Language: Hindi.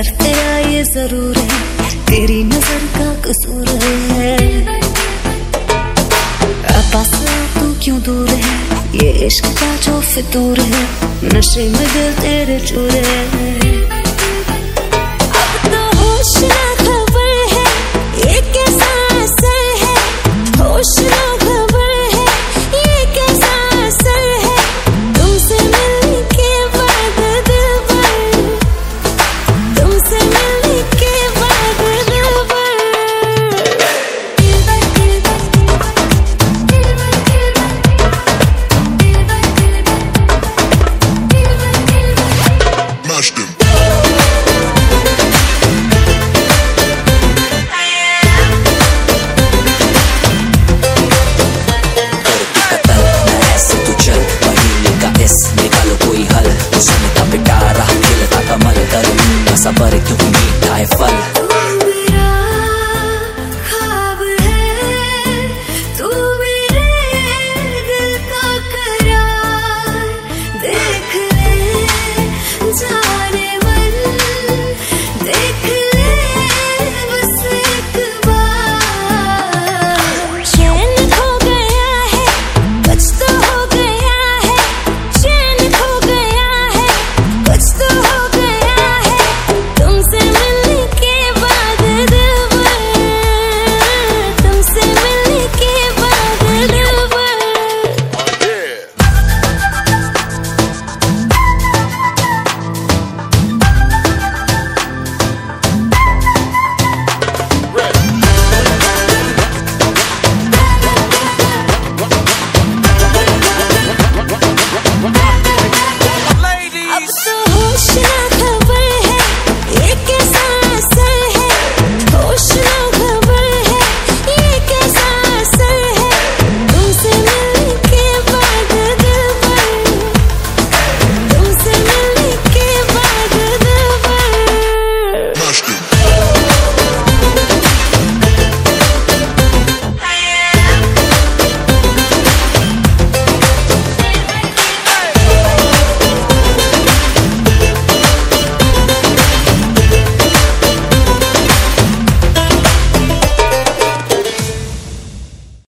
असर तेरा ये ज़रूर है। तेरी नज़र का कसूर है। पास तू क्यों दूर है? ये इश्क का जो फितूर है। नशे में दिल तेरे चूर है। passa, but do